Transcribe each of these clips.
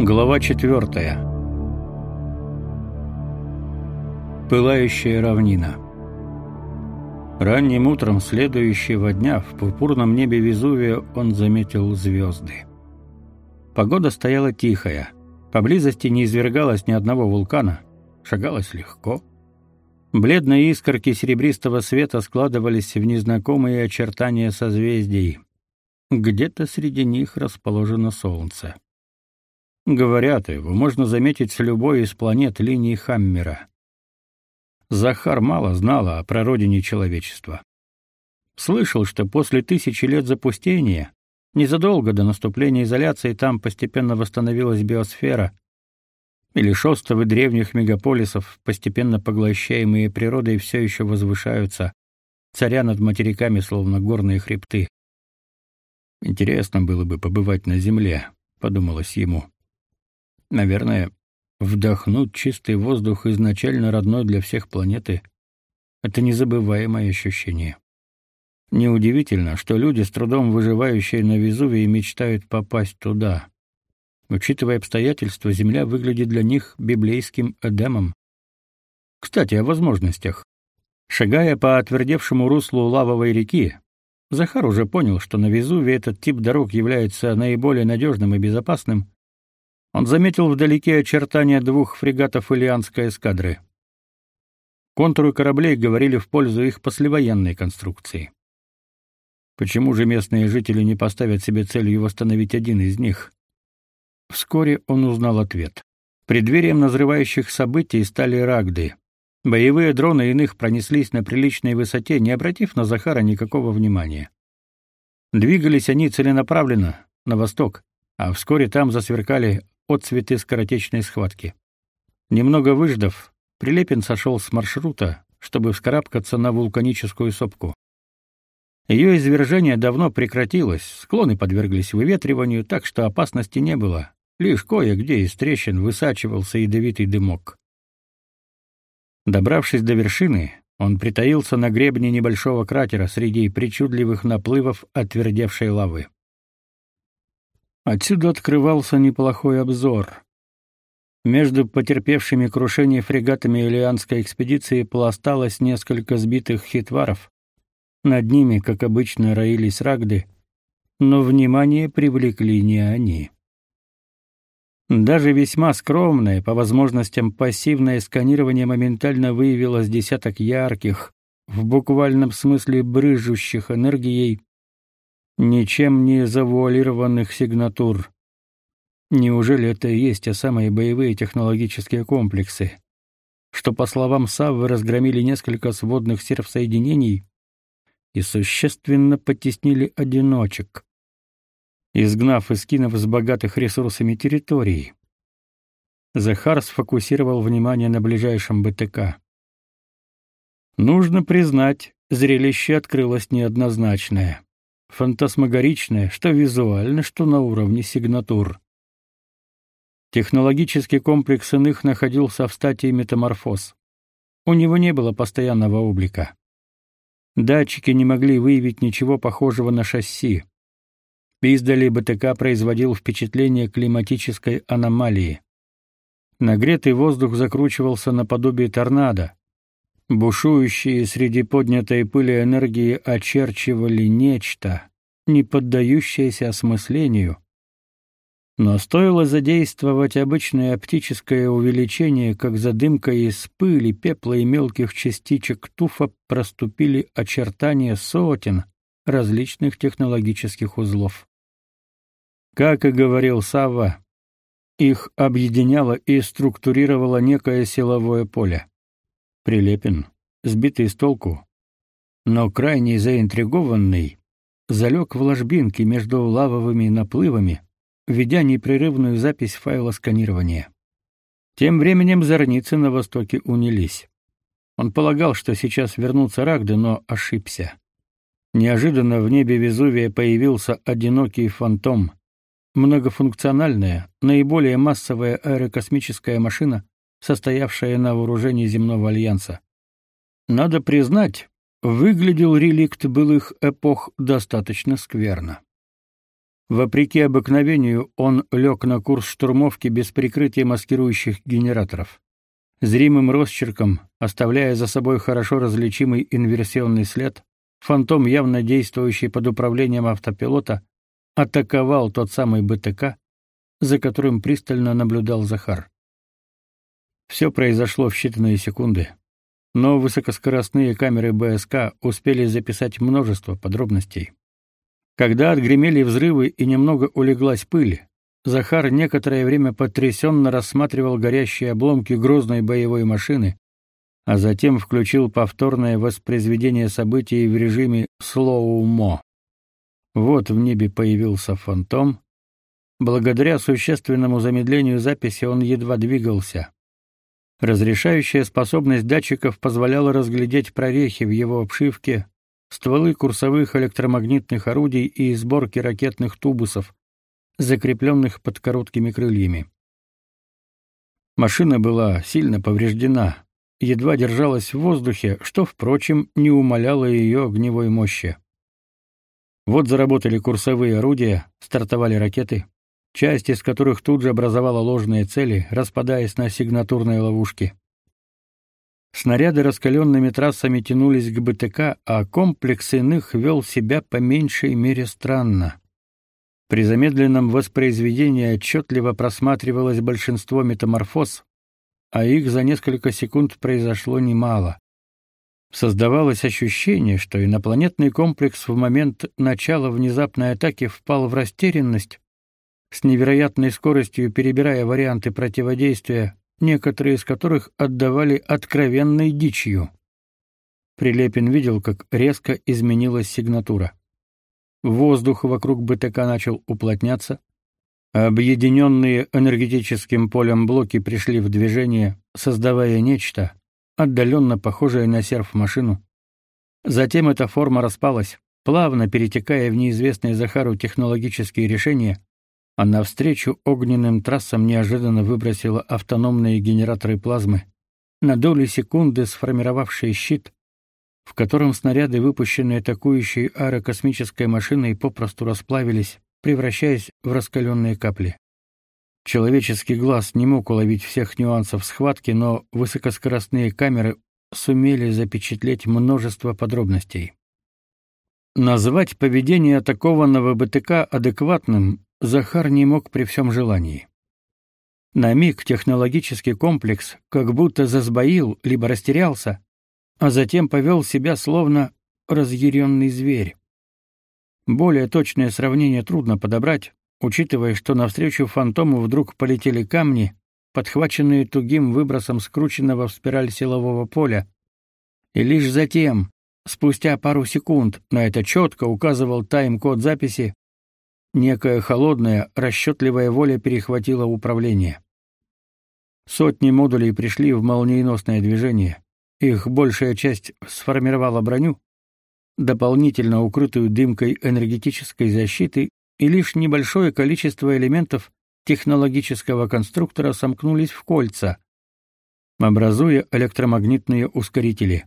Глава четвертая. Пылающая равнина. Ранним утром следующего дня в пурпурном небе Везувия он заметил звезды. Погода стояла тихая. Поблизости не извергалось ни одного вулкана. Шагалось легко. Бледные искорки серебристого света складывались в незнакомые очертания созвездий. Где-то среди них расположено солнце. Говорят, его можно заметить с любой из планет линии Хаммера. Захар мало знала о прародине человечества. Слышал, что после тысячи лет запустения, незадолго до наступления изоляции, там постепенно восстановилась биосфера, и лишь островы древних мегаполисов, постепенно поглощаемые природой, все еще возвышаются, царя над материками, словно горные хребты. Интересно было бы побывать на земле, подумалось ему. Наверное, вдохнуть чистый воздух изначально родной для всех планеты это незабываемое ощущение. Неудивительно, что люди, с трудом выживающие на Везувии, мечтают попасть туда. Учитывая обстоятельства, Земля выглядит для них библейским Эдемом. Кстати, о возможностях. Шагая по отвердевшему руслу лавовой реки, Захар уже понял, что на Везувии этот тип дорог является наиболее надежным и безопасным, он заметил вдалеке очертания двух фрегатов Ильянской эскадры. Контуры кораблей говорили в пользу их послевоенной конструкции. Почему же местные жители не поставят себе целью восстановить один из них? Вскоре он узнал ответ. Преддверием назревающих событий стали рагды. Боевые дроны иных пронеслись на приличной высоте, не обратив на Захара никакого внимания. Двигались они целенаправленно, на восток, а вскоре там засверкали отцветы скоротечной схватки. Немного выждав, Прилепин сошел с маршрута, чтобы вскарабкаться на вулканическую сопку. Ее извержение давно прекратилось, склоны подверглись выветриванию, так что опасности не было. Лишь кое-где из трещин высачивался ядовитый дымок. Добравшись до вершины, он притаился на гребне небольшого кратера среди причудливых наплывов отвердевшей лавы. Отсюда открывался неплохой обзор. Между потерпевшими крушение фрегатами Илианской экспедиции пласталось несколько сбитых хитваров. Над ними, как обычно, роились рагды, но внимание привлекли не они. Даже весьма скромное, по возможностям пассивное сканирование моментально выявило с десяток ярких, в буквальном смысле брыжущих энергией, ничем не завуалированных сигнатур. Неужели это и есть те самые боевые технологические комплексы, что, по словам Саввы, разгромили несколько сводных сервсоединений и существенно потеснили одиночек, изгнав из кинов с богатых ресурсами территорий? Захар сфокусировал внимание на ближайшем БТК. Нужно признать, зрелище открылось неоднозначное фантасмагоричное, что визуально, что на уровне сигнатур. Технологический комплекс иных находился в стадии метаморфоз. У него не было постоянного облика. Датчики не могли выявить ничего похожего на шасси. Издали БТК производил впечатление климатической аномалии. Нагретый воздух закручивался наподобие торнадо. Бушующие среди поднятой пыли энергии очерчивали нечто, не поддающееся осмыслению. Но стоило задействовать обычное оптическое увеличение, как за дымкой из пыли, пепла и мелких частичек туфа проступили очертания сотен различных технологических узлов. Как и говорил Савва, их объединяло и структурировало некое силовое поле. Прилепин, сбитый с толку, но крайне заинтригованный, залег в ложбинке между лавовыми наплывами, ведя непрерывную запись файла сканирования. Тем временем зорницы на востоке унились. Он полагал, что сейчас вернутся рагды, но ошибся. Неожиданно в небе Везувия появился одинокий фантом, многофункциональная, наиболее массовая аэрокосмическая машина, состоявшая на вооружении земного альянса. Надо признать, выглядел реликт былых эпох достаточно скверно. Вопреки обыкновению, он лег на курс штурмовки без прикрытия маскирующих генераторов. Зримым росчерком, оставляя за собой хорошо различимый инверсионный след, фантом, явно действующий под управлением автопилота, атаковал тот самый БТК, за которым пристально наблюдал Захар. Все произошло в считанные секунды, но высокоскоростные камеры БСК успели записать множество подробностей. Когда отгремели взрывы и немного улеглась пыль, Захар некоторое время потрясенно рассматривал горящие обломки грозной боевой машины, а затем включил повторное воспроизведение событий в режиме слоумо. Вот в небе появился фантом. Благодаря существенному замедлению записи он едва двигался. Разрешающая способность датчиков позволяла разглядеть прорехи в его обшивке, стволы курсовых электромагнитных орудий и сборки ракетных тубусов, закрепленных под короткими крыльями. Машина была сильно повреждена, едва держалась в воздухе, что, впрочем, не умаляло ее огневой мощи. Вот заработали курсовые орудия, стартовали ракеты, часть из которых тут же образовала ложные цели, распадаясь на сигнатурные ловушки. Снаряды раскаленными трассами тянулись к БТК, а комплекс иных вел себя по меньшей мере странно. При замедленном воспроизведении отчетливо просматривалось большинство метаморфоз, а их за несколько секунд произошло немало. Создавалось ощущение, что инопланетный комплекс в момент начала внезапной атаки впал в растерянность, с невероятной скоростью перебирая варианты противодействия, некоторые из которых отдавали откровенной дичью. Прилепин видел, как резко изменилась сигнатура. Воздух вокруг БТК начал уплотняться. Объединенные энергетическим полем блоки пришли в движение, создавая нечто, отдаленно похожее на серф-машину. Затем эта форма распалась, плавно перетекая в неизвестные Захару технологические решения, а навстречу огненным трассам неожиданно выбросила автономные генераторы плазмы, на долю секунды сформировавшие щит, в котором снаряды, выпущенные атакующей аэрокосмической машиной, попросту расплавились, превращаясь в раскаленные капли. Человеческий глаз не мог уловить всех нюансов схватки, но высокоскоростные камеры сумели запечатлеть множество подробностей. Назвать поведение атакованного БТК адекватным Захар не мог при всем желании. На миг технологический комплекс как будто засбоил либо растерялся, а затем повел себя словно разъяренный зверь. Более точное сравнение трудно подобрать, учитывая, что навстречу фантому вдруг полетели камни, подхваченные тугим выбросом скрученного в спираль силового поля, и лишь затем, спустя пару секунд, на это четко указывал тайм-код записи, Некая холодная, расчетливая воля перехватила управление. Сотни модулей пришли в молниеносное движение. Их большая часть сформировала броню, дополнительно укрытую дымкой энергетической защиты, и лишь небольшое количество элементов технологического конструктора сомкнулись в кольца, образуя электромагнитные ускорители.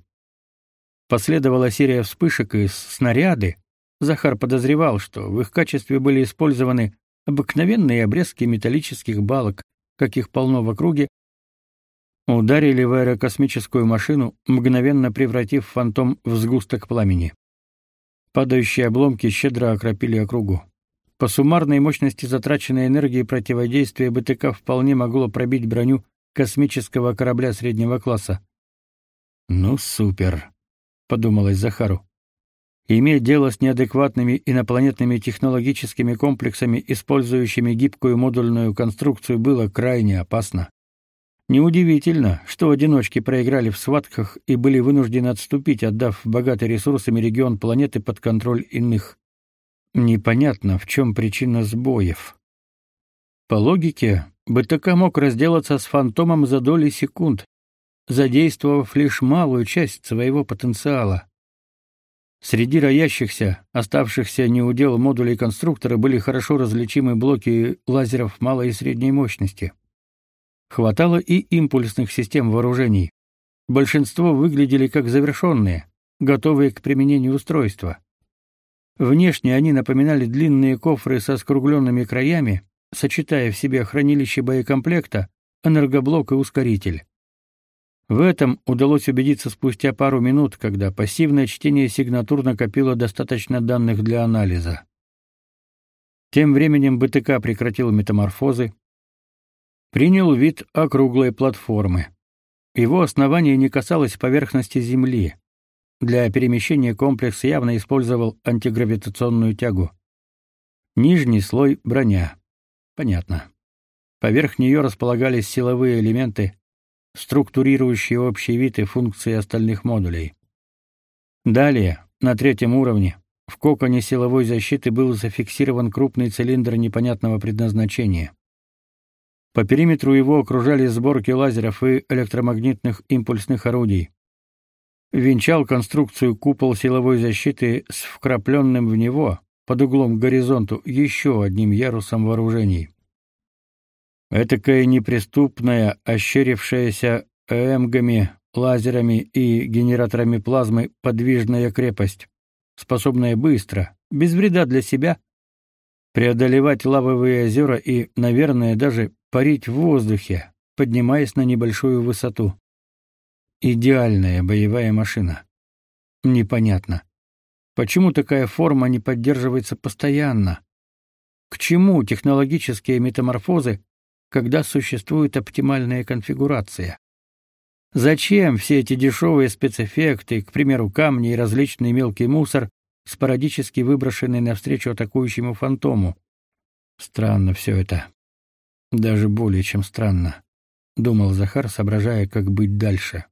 Последовала серия вспышек, и снаряды, Захар подозревал, что в их качестве были использованы обыкновенные обрезки металлических балок, каких полно в округе, ударили в аэрокосмическую машину, мгновенно превратив фантом в сгусток пламени. Падающие обломки щедро окропили округу. По суммарной мощности затраченной энергии противодействие БТК вполне могло пробить броню космического корабля среднего класса. «Ну, супер», — подумалось Захару. Иметь дело с неадекватными инопланетными технологическими комплексами, использующими гибкую модульную конструкцию, было крайне опасно. Неудивительно, что одиночки проиграли в схватках и были вынуждены отступить, отдав богатый ресурсами регион планеты под контроль иных. Непонятно, в чем причина сбоев. По логике, БТК мог разделаться с фантомом за доли секунд, задействовав лишь малую часть своего потенциала. Среди роящихся, оставшихся неудел модулей конструктора были хорошо различимы блоки лазеров малой и средней мощности. Хватало и импульсных систем вооружений. Большинство выглядели как завершенные, готовые к применению устройства. Внешне они напоминали длинные кофры со скругленными краями, сочетая в себе хранилище боекомплекта, энергоблок и ускоритель. В этом удалось убедиться спустя пару минут, когда пассивное чтение сигнатур накопило достаточно данных для анализа. Тем временем БТК прекратил метаморфозы, принял вид округлой платформы. Его основание не касалось поверхности Земли. Для перемещения комплекс явно использовал антигравитационную тягу. Нижний слой — броня. Понятно. Поверх нее располагались силовые элементы, структурирующие общий вид и функции остальных модулей. Далее, на третьем уровне, в коконе силовой защиты был зафиксирован крупный цилиндр непонятного предназначения. По периметру его окружали сборки лазеров и электромагнитных импульсных орудий. Венчал конструкцию купол силовой защиты с вкрапленным в него, под углом к горизонту, еще одним ярусом вооружений. Этакая неприступная, ощерившаяся эмгами, лазерами и генераторами плазмы подвижная крепость, способная быстро, без вреда для себя, преодолевать лавовые озера и, наверное, даже парить в воздухе, поднимаясь на небольшую высоту. Идеальная боевая машина. Непонятно. Почему такая форма не поддерживается постоянно? К чему технологические метаморфозы, когда существует оптимальная конфигурация. Зачем все эти дешевые спецэффекты, к примеру, камни и различный мелкий мусор, спорадически выброшенный навстречу атакующему фантому? Странно все это. Даже более чем странно, думал Захар, соображая, как быть дальше.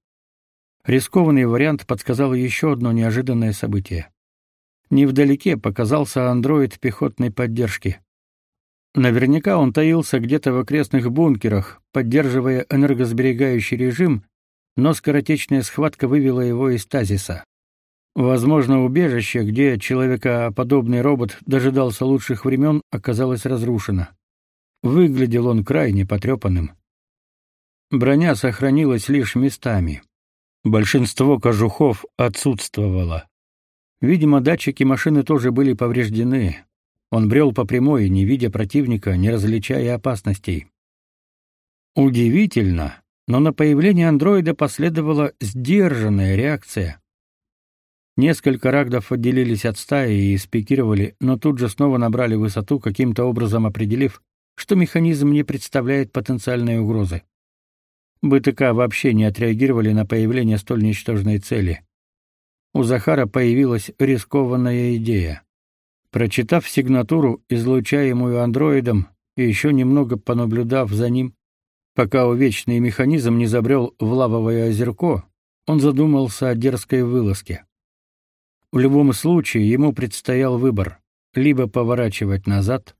Рискованный вариант подсказал еще одно неожиданное событие. Невдалеке показался андроид пехотной поддержки. Наверняка он таился где-то в окрестных бункерах, поддерживая энергосберегающий режим, но скоротечная схватка вывела его из стазиса. Возможно, убежище, где человекоподобный робот дожидался лучших времен, оказалось разрушено. Выглядел он крайне потрепанным. Броня сохранилась лишь местами. Большинство кожухов отсутствовало. Видимо, датчики машины тоже были повреждены, он брел по прямой, не видя противника, не различая опасностей. Удивительно, но на появление андроида последовала сдержанная реакция. Несколько рагдов отделились от стаи и спикировали, но тут же снова набрали высоту, каким-то образом определив, что механизм не представляет потенциальной угрозы. БТК вообще не отреагировали на появление столь ничтожной цели. У Захара появилась рискованная идея. Прочитав сигнатуру, излучаемую андроидом, и еще немного понаблюдав за ним, пока увечный механизм не забрел в лавовое озерко, он задумался о дерзкой вылазке. В любом случае ему предстоял выбор: либо поворачивать назад,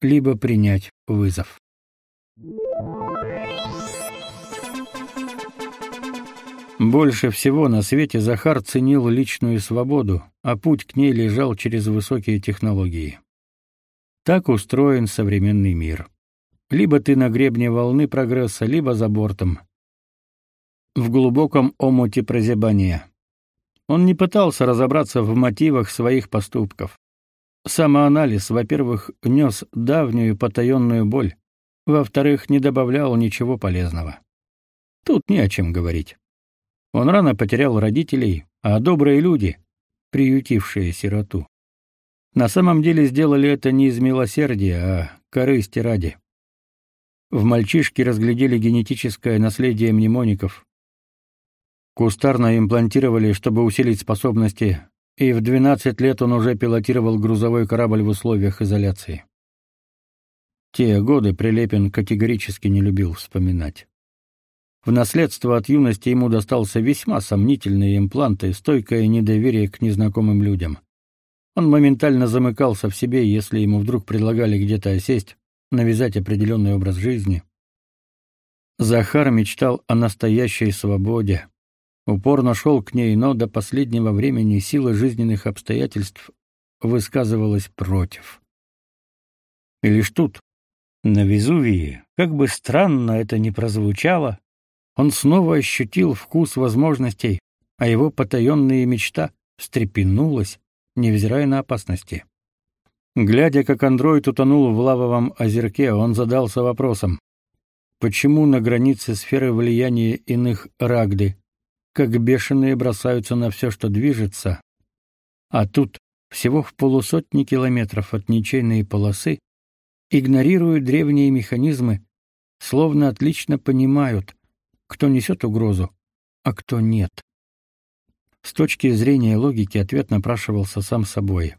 либо принять вызов. Больше всего на свете Захар ценил личную свободу, а путь к ней лежал через высокие технологии. Так устроен современный мир. Либо ты на гребне волны прогресса, либо за бортом. В глубоком омуте прозябания. Он не пытался разобраться в мотивах своих поступков. Самоанализ, во-первых, нес давнюю потаенную боль, во-вторых, не добавлял ничего полезного. Тут не о чем говорить. Он рано потерял родителей, а добрые люди, приютившие сироту, на самом деле сделали это не из милосердия, а корысти ради. В мальчишке разглядели генетическое наследие мнемоников. Кустарно имплантировали, чтобы усилить способности, и в 12 лет он уже пилотировал грузовой корабль в условиях изоляции. Те годы Прилепин категорически не любил вспоминать. В наследство от юности ему достался весьма сомнительный имплант и стойкое недоверие к незнакомым людям. Он моментально замыкался в себе, если ему вдруг предлагали где-то осесть, навязать определенный образ жизни. Захар мечтал о настоящей свободе. Упорно шел к ней, но до последнего времени сила жизненных обстоятельств высказывалась против. И лишь тут, на Везувии, как бы странно это ни прозвучало, он снова ощутил вкус возможностей, а его потаенная мечта встрепенулась, невзирая на опасности. Глядя, как андроид утонул в лавовом озерке, он задался вопросом: почему на границе сферы влияния иных рагды, как бешеные бросаются на все, что движется, а тут всего в полусотни километров от ничейной полосы игнорируют древние механизмы, словно отлично понимают, кто несет угрозу, а кто нет. С точки зрения логики ответ напрашивался сам собой.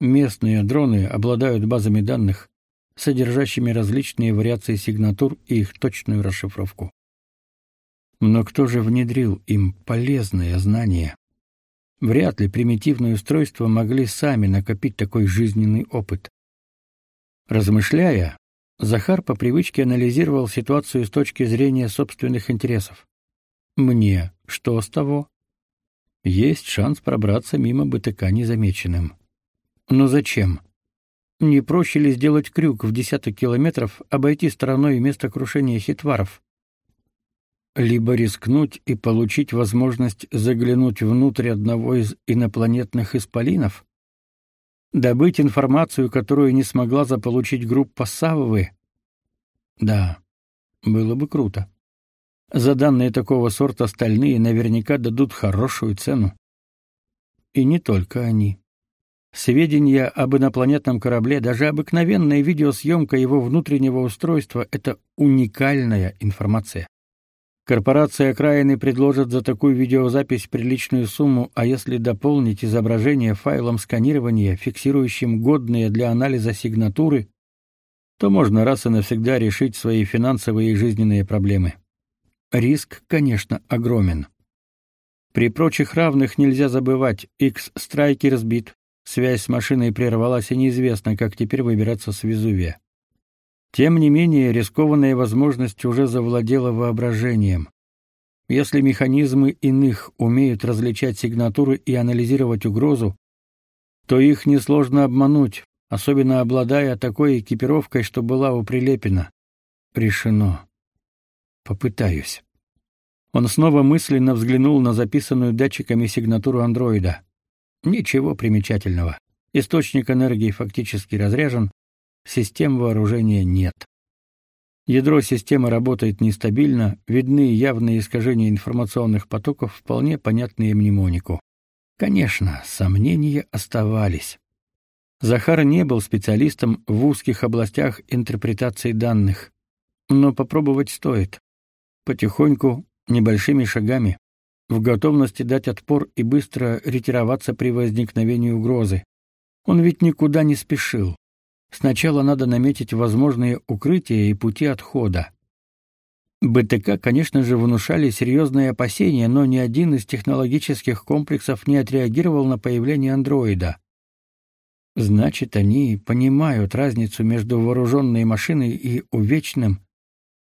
Местные дроны обладают базами данных, содержащими различные вариации сигнатур и их точную расшифровку. Но кто же внедрил им полезные знания? Вряд ли примитивные устройства могли сами накопить такой жизненный опыт. Размышляя, Захар по привычке анализировал ситуацию с точки зрения собственных интересов. Мне что с того? Есть шанс пробраться мимо БТК незамеченным. Но зачем? Не проще ли сделать крюк в десяток километров, обойти стороной место крушения хитваров? Либо рискнуть и получить возможность заглянуть внутрь одного из инопланетных исполинов? Добыть информацию, которую не смогла заполучить группа Саввы? Да, было бы круто. За данные такого сорта остальные наверняка дадут хорошую цену. И не только они. Сведения об инопланетном корабле, даже обыкновенная видеосъемка его внутреннего устройства — это уникальная информация. Корпорация окраины предложит за такую видеозапись приличную сумму, а если дополнить изображение файлом сканирования, фиксирующим годные для анализа сигнатуры, то можно раз и навсегда решить свои финансовые и жизненные проблемы. Риск, конечно, огромен. При прочих равных нельзя забывать, X-страйки разбит, Связь с машиной прервалась, и неизвестно, как теперь выбираться с Везувия. Тем не менее, рискованная возможность уже завладела воображением. Если механизмы иных умеют различать сигнатуры и анализировать угрозу, то их несложно обмануть, особенно обладая такой экипировкой, что была у Прилепина. Решено. Попытаюсь. Он снова мысленно взглянул на записанную датчиками сигнатуру андроида. Ничего примечательного. Источник энергии фактически разряжен, систем вооружения нет. Ядро системы работает нестабильно, видны явные искажения информационных потоков, вполне понятные мнемонику. Конечно, сомнения оставались. Захар не был специалистом в узких областях интерпретации данных, но попробовать стоит. Потихоньку, небольшими шагами в готовности дать отпор и быстро ретироваться при возникновении угрозы. Он ведь никуда не спешил. Сначала надо наметить возможные укрытия и пути отхода. БТК, конечно же, внушали серьезные опасения, но ни один из технологических комплексов не отреагировал на появление андроида. Значит, они понимают разницу между вооруженной машиной и увечным,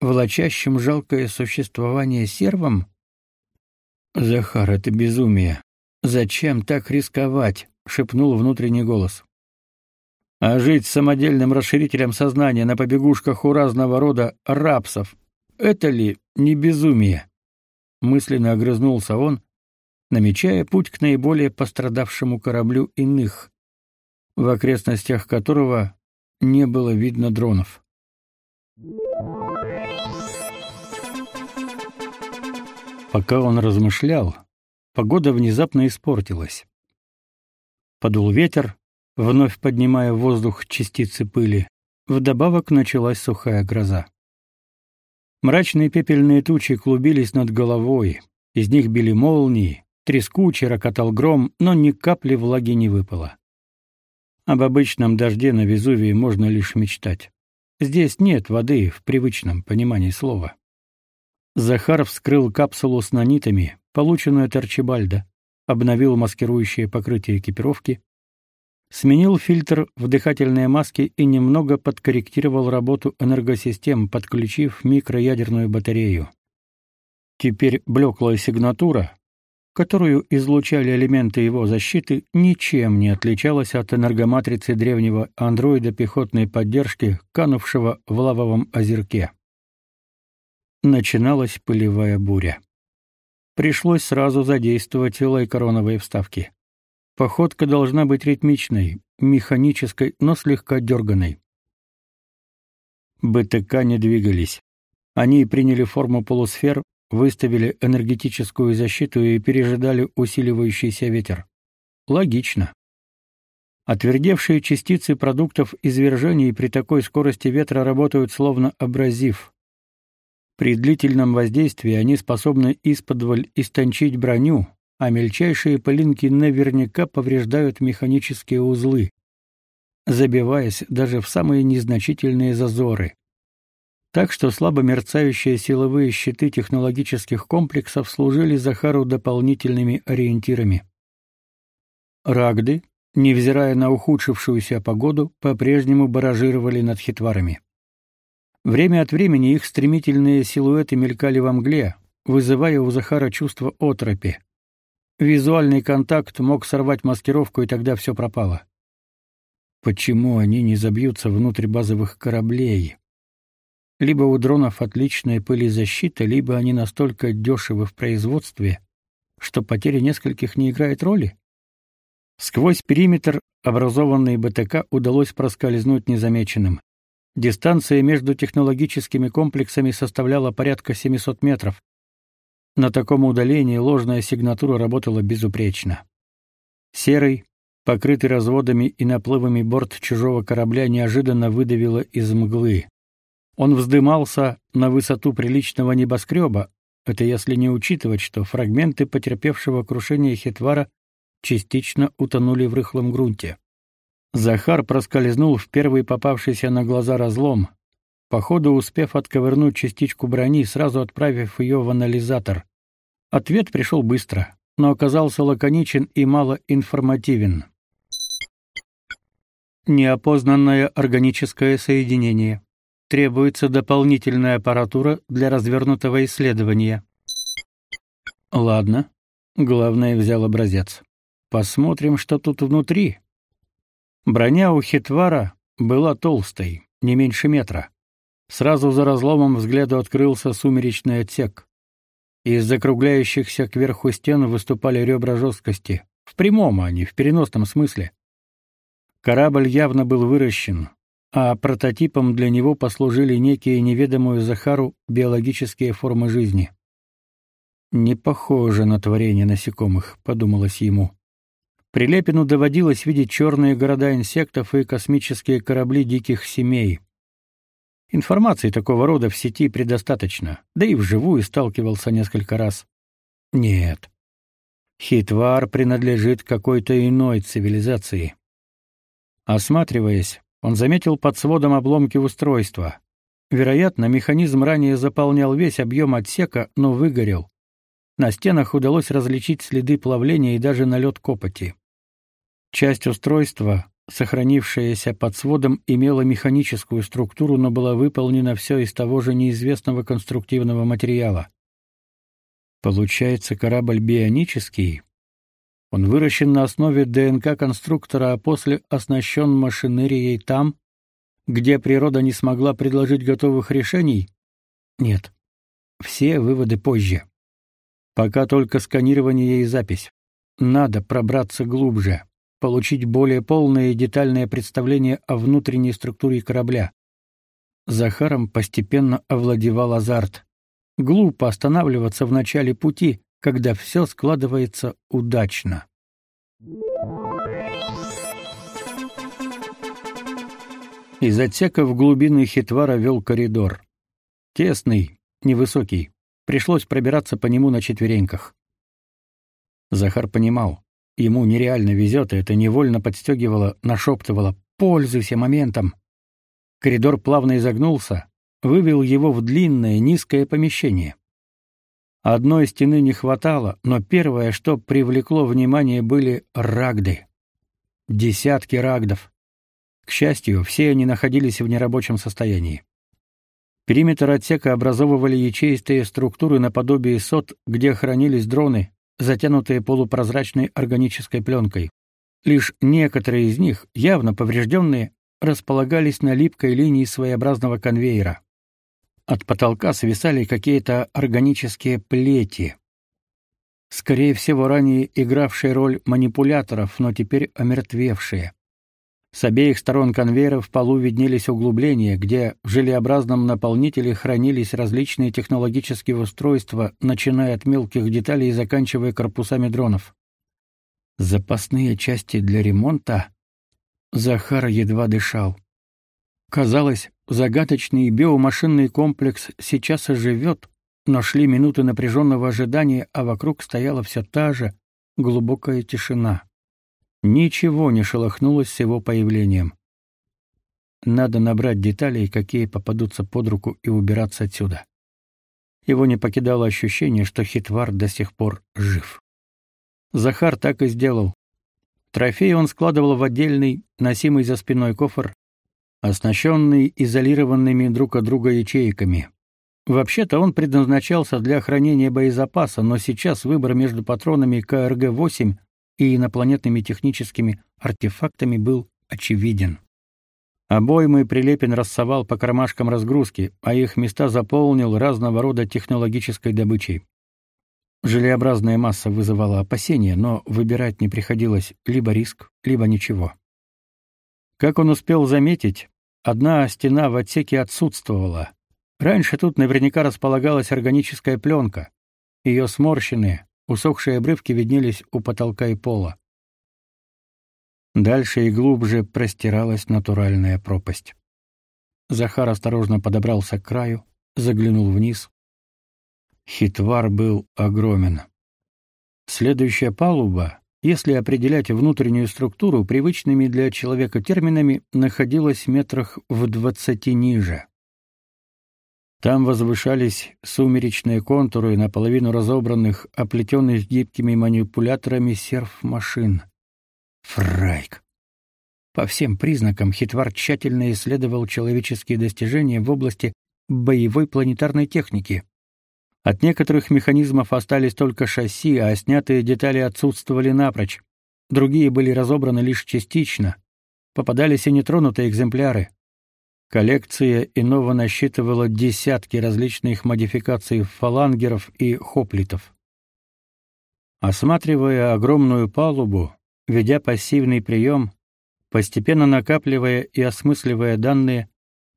влачащим жалкое существование сервом? Захар, это безумие. Зачем так рисковать? шепнул внутренний голос. А жить с самодельным расширителем сознания на побегушках у разного рода рапсов это ли не безумие? мысленно огрызнулся он, намечая путь к наиболее пострадавшему кораблю иных, в окрестностях которого не было видно дронов. Пока он размышлял, погода внезапно испортилась. Подул ветер, вновь поднимая в воздух частицы пыли. Вдобавок началась сухая гроза. Мрачные пепельные тучи клубились над головой, из них били молнии, трескуче рокотал гром, но ни капли влаги не выпало. Об обычном дожде на Везувии можно лишь мечтать. Здесь нет воды в привычном понимании слова. Захар вскрыл капсулу с нанитами, полученную от Арчибальда, обновил маскирующее покрытие экипировки, сменил фильтр в дыхательной маске и немного подкорректировал работу энергосистем, подключив микроядерную батарею. Теперь блеклая сигнатура, которую излучали элементы его защиты, ничем не отличалась от энергоматрицы древнего андроида пехотной поддержки, канувшего в лавовом озерке начиналась пылевая буря. Пришлось сразу задействовать лайкороновые вставки. Походка должна быть ритмичной, механической, но слегка дерганой. БТК не двигались. Они приняли форму полусфер, выставили энергетическую защиту и пережидали усиливающийся ветер. Логично. Отвердевшие частицы продуктов извержений при такой скорости ветра работают словно абразив. При длительном воздействии они способны исподволь истончить броню, а мельчайшие пылинки наверняка повреждают механические узлы, забиваясь даже в самые незначительные зазоры. Так что слабо мерцающие силовые щиты технологических комплексов служили Захару дополнительными ориентирами. Рагды, невзирая на ухудшившуюся погоду, по-прежнему баражировали над хитварами. Время от времени их стремительные силуэты мелькали во мгле, вызывая у Захара чувство отропи. Визуальный контакт мог сорвать маскировку, и тогда все пропало. Почему они не забьются внутрь базовых кораблей? Либо у дронов отличная пылезащита, либо они настолько дешевы в производстве, что потеря нескольких не играет роли. Сквозь периметр, образованный БТК, удалось проскользнуть незамеченным. Дистанция между технологическими комплексами составляла порядка 700 метров. На таком удалении ложная сигнатура работала безупречно. Серый, покрытый разводами и наплывами борт чужого корабля неожиданно выдавило из мглы. Он вздымался на высоту приличного небоскреба, это если не учитывать, что фрагменты потерпевшего крушения Хитвара частично утонули в рыхлом грунте. Захар проскользнул в первый попавшийся на глаза разлом, по ходу успев отковырнуть частичку брони, сразу отправив ее в анализатор. Ответ пришел быстро, но оказался лаконичен и мало информативен. Неопознанное органическое соединение. Требуется дополнительная аппаратура для развернутого исследования. Ладно. Главное, взял образец. Посмотрим, что тут внутри. Броня у Хитвара была толстой, не меньше метра. Сразу за разломом взгляду открылся сумеречный отсек. Из закругляющихся кверху стен выступали ребра жесткости, в прямом, а не в переносном смысле. Корабль явно был выращен, а прототипом для него послужили некие неведомую Захару биологические формы жизни. Не похоже на творение насекомых, подумалось ему. Прилепину доводилось видеть черные города инсектов и космические корабли диких семей. Информации такого рода в сети предостаточно, да и вживую сталкивался несколько раз. Нет. Хитвар принадлежит какой-то иной цивилизации. Осматриваясь, он заметил под сводом обломки устройства. Вероятно, механизм ранее заполнял весь объем отсека, но выгорел. На стенах удалось различить следы плавления и даже налет копоти. Часть устройства, сохранившаяся под сводом, имела механическую структуру, но была выполнена все из того же неизвестного конструктивного материала. Получается, корабль бионический. Он выращен на основе ДНК конструктора, а после оснащен машинерией там, где природа не смогла предложить готовых решений? Нет. Все выводы позже. Пока только сканирование и запись. Надо пробраться глубже получить более полное и детальное представление о внутренней структуре корабля. Захаром постепенно овладевал азарт. Глупо останавливаться в начале пути, когда все складывается удачно. Из отсека в глубины хитвара вел коридор. Тесный, невысокий. Пришлось пробираться по нему на четвереньках. Захар понимал, Ему нереально везет, и это невольно подстегивало, нашептывало «Пользуйся моментом!». Коридор плавно изогнулся, вывел его в длинное низкое помещение. Одной стены не хватало, но первое, что привлекло внимание, были рагды. Десятки рагдов. К счастью, все они находились в нерабочем состоянии. Периметр отсека образовывали ячеистые структуры наподобие сот, где хранились дроны, затянутые полупрозрачной органической пленкой. Лишь некоторые из них, явно поврежденные, располагались на липкой линии своеобразного конвейера. От потолка свисали какие-то органические плети. скорее всего, ранее игравшие роль манипуляторов, но теперь омертвевшие. С обеих сторон конвейера в полу виднелись углубления, где в желеобразном наполнителе хранились различные технологические устройства, начиная от мелких деталей и заканчивая корпусами дронов. Запасные части для ремонта Захар едва дышал. Казалось, загадочный биомашинный комплекс сейчас оживет, но шли минуты напряженного ожидания, а вокруг стояла все та же глубокая тишина. Ничего не шелохнулось с его появлением. Надо набрать деталей, какие попадутся под руку, и убираться отсюда. Его не покидало ощущение, что Хитвар до сих пор жив. Захар так и сделал. Трофеи он складывал в отдельный, носимый за спиной кофр, оснащенный изолированными друг от друга ячейками. Вообще-то он предназначался для хранения боезапаса, но сейчас выбор между патронами КРГ-8 и инопланетными техническими артефактами был очевиден. Обоймы Прилепин рассовал по кармашкам разгрузки, а их места заполнил разного рода технологической добычей. Желеобразная масса вызывала опасения, но выбирать не приходилось либо риск, либо ничего. Как он успел заметить, одна стена в отсеке отсутствовала. Раньше тут наверняка располагалась органическая пленка. Ее сморщенные, усохшие обрывки виднелись у потолка и пола. Дальше и глубже простиралась натуральная пропасть. Захар осторожно подобрался к краю, заглянул вниз, Хитвар был огромен. Следующая палуба, если определять внутреннюю структуру привычными для человека терминами, находилась метрах в двадцати ниже. Там возвышались сумеречные контуры наполовину разобранных, оплетенных гибкими манипуляторами серф-машин. Фрайк. По всем признакам Хитвар тщательно исследовал человеческие достижения в области боевой планетарной техники. От некоторых механизмов остались только шасси, а снятые детали отсутствовали напрочь. Другие были разобраны лишь частично. Попадались и нетронутые экземпляры. Коллекция иного насчитывала десятки различных модификаций фалангеров и хоплитов. Осматривая огромную палубу, ведя пассивный прием, постепенно накапливая и осмысливая данные,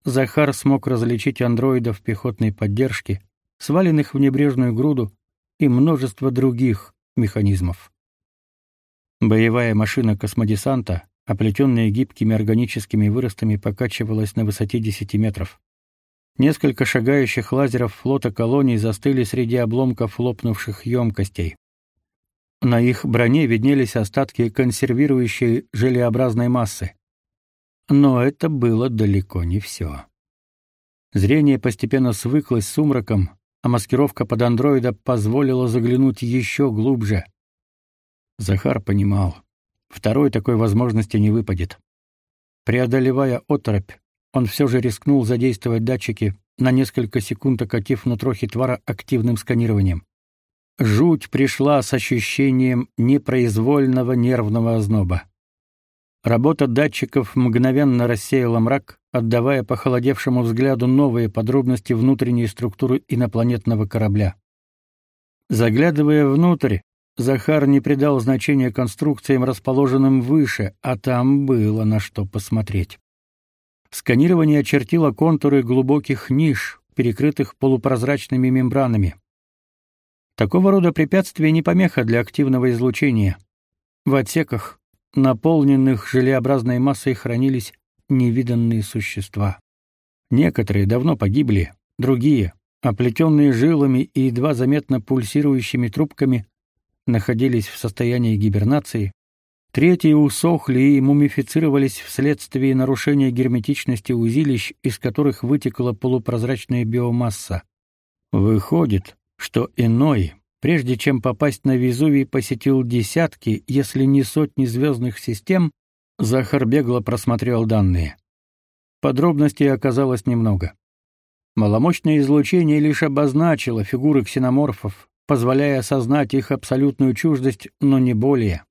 Захар смог различить андроидов пехотной поддержки, сваленных в небрежную груду, и множество других механизмов. Боевая машина космодесанта, оплетенная гибкими органическими выростами, покачивалась на высоте 10 метров. Несколько шагающих лазеров флота колоний застыли среди обломков лопнувших емкостей. На их броне виднелись остатки консервирующей желеобразной массы. Но это было далеко не все. Зрение постепенно свыклось с сумраком, а маскировка под андроида позволила заглянуть еще глубже. Захар понимал, второй такой возможности не выпадет. Преодолевая оторопь, он все же рискнул задействовать датчики, на несколько секунд окатив нутро хитвара активным сканированием. Жуть пришла с ощущением непроизвольного нервного озноба. Работа датчиков мгновенно рассеяла мрак, отдавая похолодевшему взгляду новые подробности внутренней структуры инопланетного корабля. Заглядывая внутрь, Захар не придал значения конструкциям, расположенным выше, а там было на что посмотреть. Сканирование очертило контуры глубоких ниш, перекрытых полупрозрачными мембранами. Такого рода препятствия не помеха для активного излучения. В отсеках, наполненных желеобразной массой, хранились невиданные существа. Некоторые давно погибли, другие, оплетенные жилами и едва заметно пульсирующими трубками, находились в состоянии гибернации, третьи усохли и мумифицировались вследствие нарушения герметичности узилищ, из которых вытекла полупрозрачная биомасса. Выходит, что иной, прежде чем попасть на Везувий, посетил десятки, если не сотни звездных систем, Захар бегло просмотрел данные. Подробностей оказалось немного. Маломощное излучение лишь обозначило фигуры ксеноморфов, позволяя осознать их абсолютную чуждость, но не более.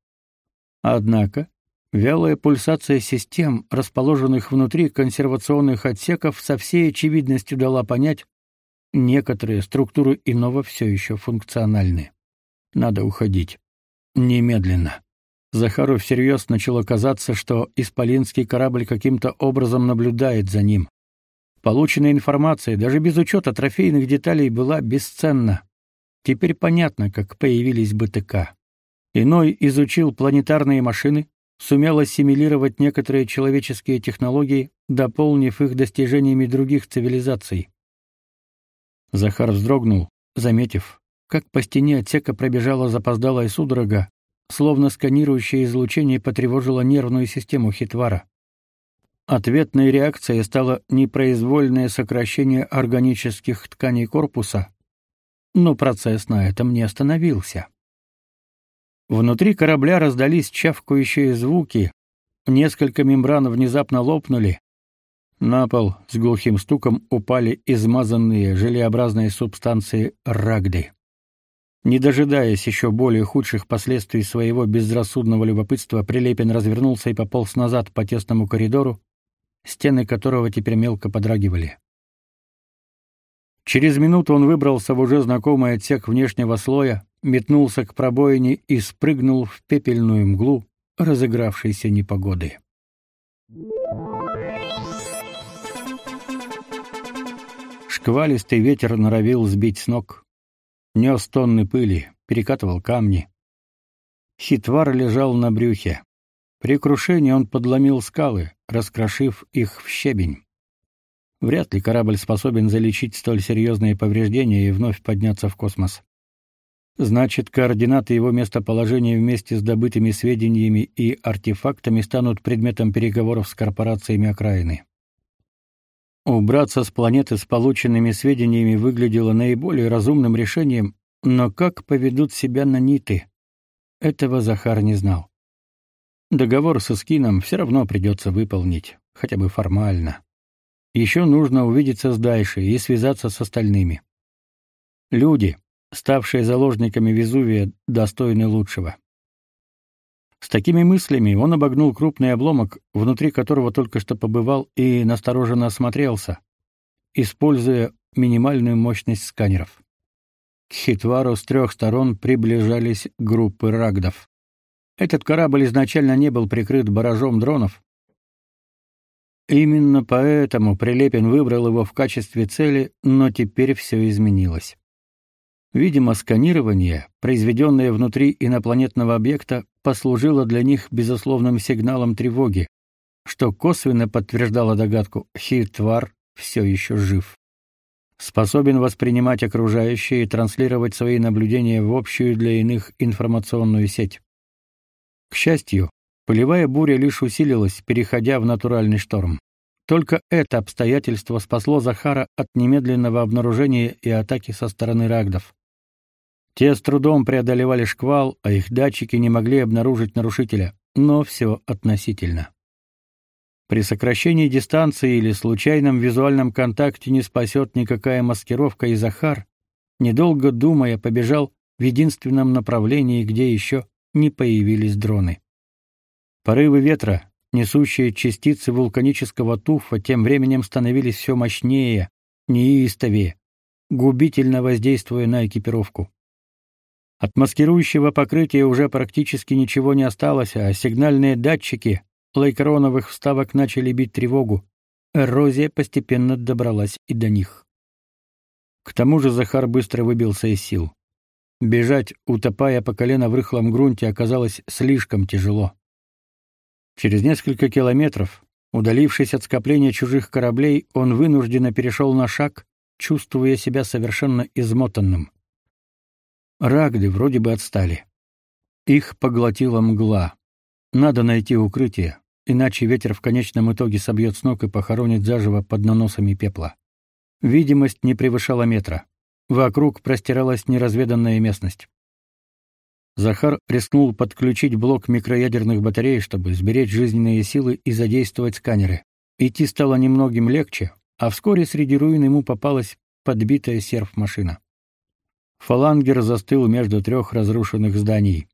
Однако, вялая пульсация систем, расположенных внутри консервационных отсеков, со всей очевидностью дала понять, некоторые структуры иного все еще функциональны. Надо уходить. Немедленно. Захару всерьез начало казаться, что исполинский корабль каким-то образом наблюдает за ним. Полученная информация, даже без учета трофейных деталей, была бесценна. Теперь понятно, как появились БТК. Иной изучил планетарные машины, сумел ассимилировать некоторые человеческие технологии, дополнив их достижениями других цивилизаций. Захар вздрогнул, заметив, как по стене отсека пробежала запоздалая судорога, словно сканирующее излучение потревожило нервную систему Хитвара. Ответной реакцией стало непроизвольное сокращение органических тканей корпуса, но процесс на этом не остановился. Внутри корабля раздались чавкающие звуки, несколько мембран внезапно лопнули, на пол с глухим стуком упали измазанные желеобразные субстанции рагды. Не дожидаясь еще более худших последствий своего безрассудного любопытства, Прилепин развернулся и пополз назад по тесному коридору, стены которого теперь мелко подрагивали. Через минуту он выбрался в уже знакомый отсек внешнего слоя, метнулся к пробоине и спрыгнул в пепельную мглу разыгравшейся непогоды. Шквалистый ветер норовил сбить с ног нес тонны пыли, перекатывал камни. Хитвар лежал на брюхе. При крушении он подломил скалы, раскрошив их в щебень. Вряд ли корабль способен залечить столь серьезные повреждения и вновь подняться в космос. Значит, координаты его местоположения вместе с добытыми сведениями и артефактами станут предметом переговоров с корпорациями окраины. Убраться с планеты с полученными сведениями выглядело наиболее разумным решением, но как поведут себя наниты? Этого Захар не знал. Договор со Скином все равно придется выполнить, хотя бы формально. Еще нужно увидеться с Дайшей и связаться с остальными. Люди, ставшие заложниками Везувия, достойны лучшего. С такими мыслями он обогнул крупный обломок, внутри которого только что побывал, и настороженно осмотрелся, используя минимальную мощность сканеров. К Хитвару с трех сторон приближались группы рагдов. Этот корабль изначально не был прикрыт баражом дронов. Именно поэтому Прилепин выбрал его в качестве цели, но теперь все изменилось. Видимо, сканирование, произведенное внутри инопланетного объекта, послужило для них безусловным сигналом тревоги, что косвенно подтверждало догадку Хитвар все еще жив. Способен воспринимать окружающее и транслировать свои наблюдения в общую для иных информационную сеть. К счастью, полевая буря лишь усилилась, переходя в натуральный шторм. Только это обстоятельство спасло Захара от немедленного обнаружения и атаки со стороны рагдов. Те с трудом преодолевали шквал, а их датчики не могли обнаружить нарушителя, но все относительно. При сокращении дистанции или случайном визуальном контакте не спасет никакая маскировка, и Захар, недолго думая, побежал в единственном направлении, где еще не появились дроны. Порывы ветра, несущие частицы вулканического туфа, тем временем становились все мощнее, неистовее, губительно воздействуя на экипировку. От маскирующего покрытия уже практически ничего не осталось, а сигнальные датчики лайкроновых вставок начали бить тревогу. Эрозия постепенно добралась и до них. К тому же Захар быстро выбился из сил. Бежать, утопая по колено в рыхлом грунте, оказалось слишком тяжело. Через несколько километров, удалившись от скопления чужих кораблей, он вынужденно перешел на шаг, чувствуя себя совершенно измотанным. Рагды вроде бы отстали. Их поглотила мгла. Надо найти укрытие, иначе ветер в конечном итоге собьет с ног и похоронит заживо под наносами пепла. Видимость не превышала метра. Вокруг простиралась неразведанная местность. Захар рискнул подключить блок микроядерных батарей, чтобы сберечь жизненные силы и задействовать сканеры. Идти стало немногим легче, а вскоре среди руин ему попалась подбитая серф-машина. Фалангер застыл между трех разрушенных зданий.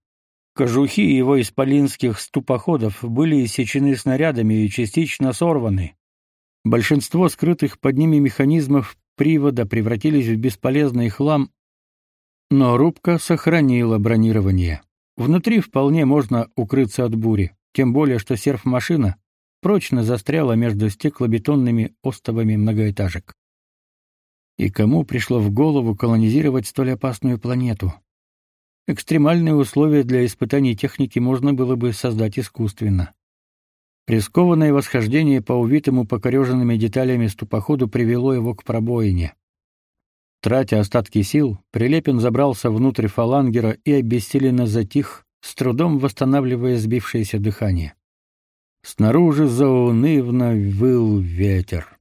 Кожухи его исполинских ступоходов были иссечены снарядами и частично сорваны. Большинство скрытых под ними механизмов привода превратились в бесполезный хлам, Но рубка сохранила бронирование. Внутри вполне можно укрыться от бури, тем более что серф-машина прочно застряла между стеклобетонными остовами многоэтажек. И кому пришло в голову колонизировать столь опасную планету? Экстремальные условия для испытаний техники можно было бы создать искусственно. Рискованное восхождение по увитому покореженными деталями ступоходу привело его к пробоине. Тратя остатки сил, Прилепин забрался внутрь фалангера и обессиленно затих, с трудом восстанавливая сбившееся дыхание. Снаружи заунывно выл ветер.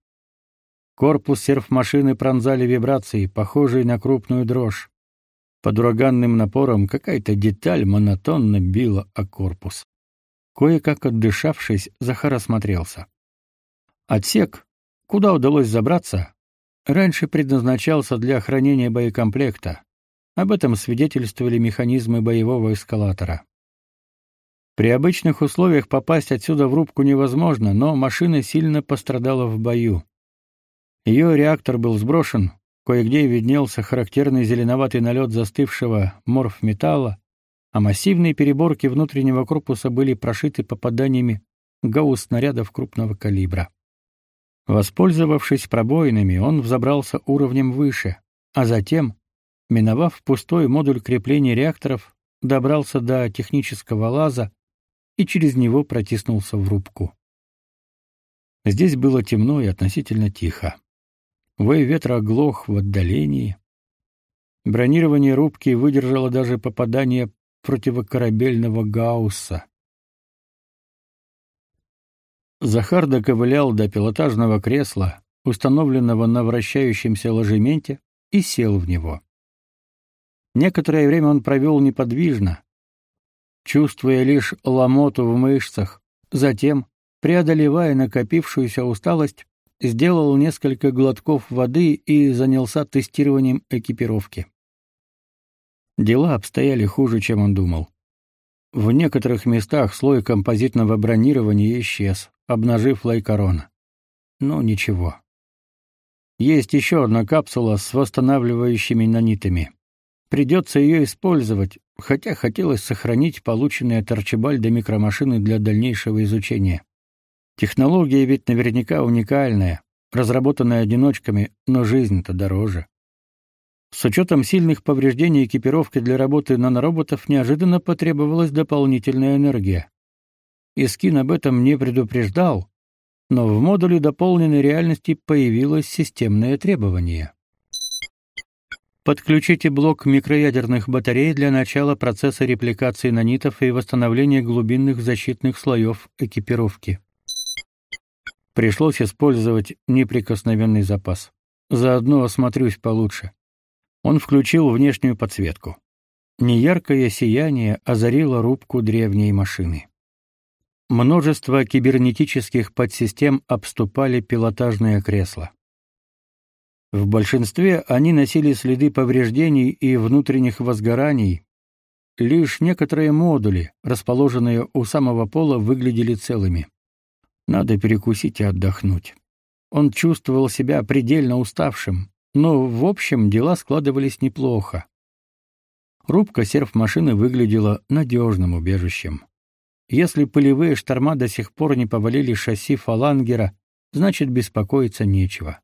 Корпус серф-машины пронзали вибрации, похожие на крупную дрожь. Под ураганным напором какая-то деталь монотонно била о корпус. Кое-как отдышавшись, Захар осмотрелся. Отсек, куда удалось забраться, раньше предназначался для хранения боекомплекта. Об этом свидетельствовали механизмы боевого эскалатора. При обычных условиях попасть отсюда в рубку невозможно, но машина сильно пострадала в бою. Ее реактор был сброшен, кое-где виднелся характерный зеленоватый налет застывшего морфметалла, а массивные переборки внутреннего корпуса были прошиты попаданиями гаусс-снарядов крупного калибра. Воспользовавшись пробоинами, он взобрался уровнем выше, а затем, миновав пустой модуль крепления реакторов, добрался до технического лаза и через него протиснулся в рубку. Здесь было темно и относительно тихо. Вой ветра оглох в отдалении. Бронирование рубки выдержало даже попадание противокорабельного гаусса. Захар доковылял до пилотажного кресла, установленного на вращающемся ложементе, и сел в него. Некоторое время он провел неподвижно, чувствуя лишь ломоту в мышцах, затем, преодолевая накопившуюся усталость, сделал несколько глотков воды и занялся тестированием экипировки. Дела обстояли хуже, чем он думал. В некоторых местах слой композитного бронирования исчез, обнажив лайкорона. Но ничего. Есть еще одна капсула с восстанавливающими нанитами. Придется ее использовать, хотя хотелось сохранить полученные от Арчибальда микромашины для дальнейшего изучения. Технология ведь наверняка уникальная, разработанная одиночками, но жизнь-то дороже. С учетом сильных повреждений экипировки для работы нанороботов неожиданно потребовалась дополнительная энергия. Искин об этом не предупреждал, но в модуле дополненной реальности появилось системное требование. Подключите блок микроядерных батарей для начала процесса репликации нанитов и восстановления глубинных защитных слоев экипировки. Пришлось использовать неприкосновенный запас. Заодно осмотрюсь получше. Он включил внешнюю подсветку. Неяркое сияние озарило рубку древней машины. Множество кибернетических подсистем обступали пилотажное кресло. В большинстве они носили следы повреждений и внутренних возгораний. Лишь некоторые модули, расположенные у самого пола, выглядели целыми. Надо перекусить и отдохнуть. Он чувствовал себя предельно уставшим, но в общем дела складывались неплохо. Рубка серф-машины выглядела надежным убежищем. Если полевые шторма до сих пор не повалили шасси фалангера, значит, беспокоиться нечего.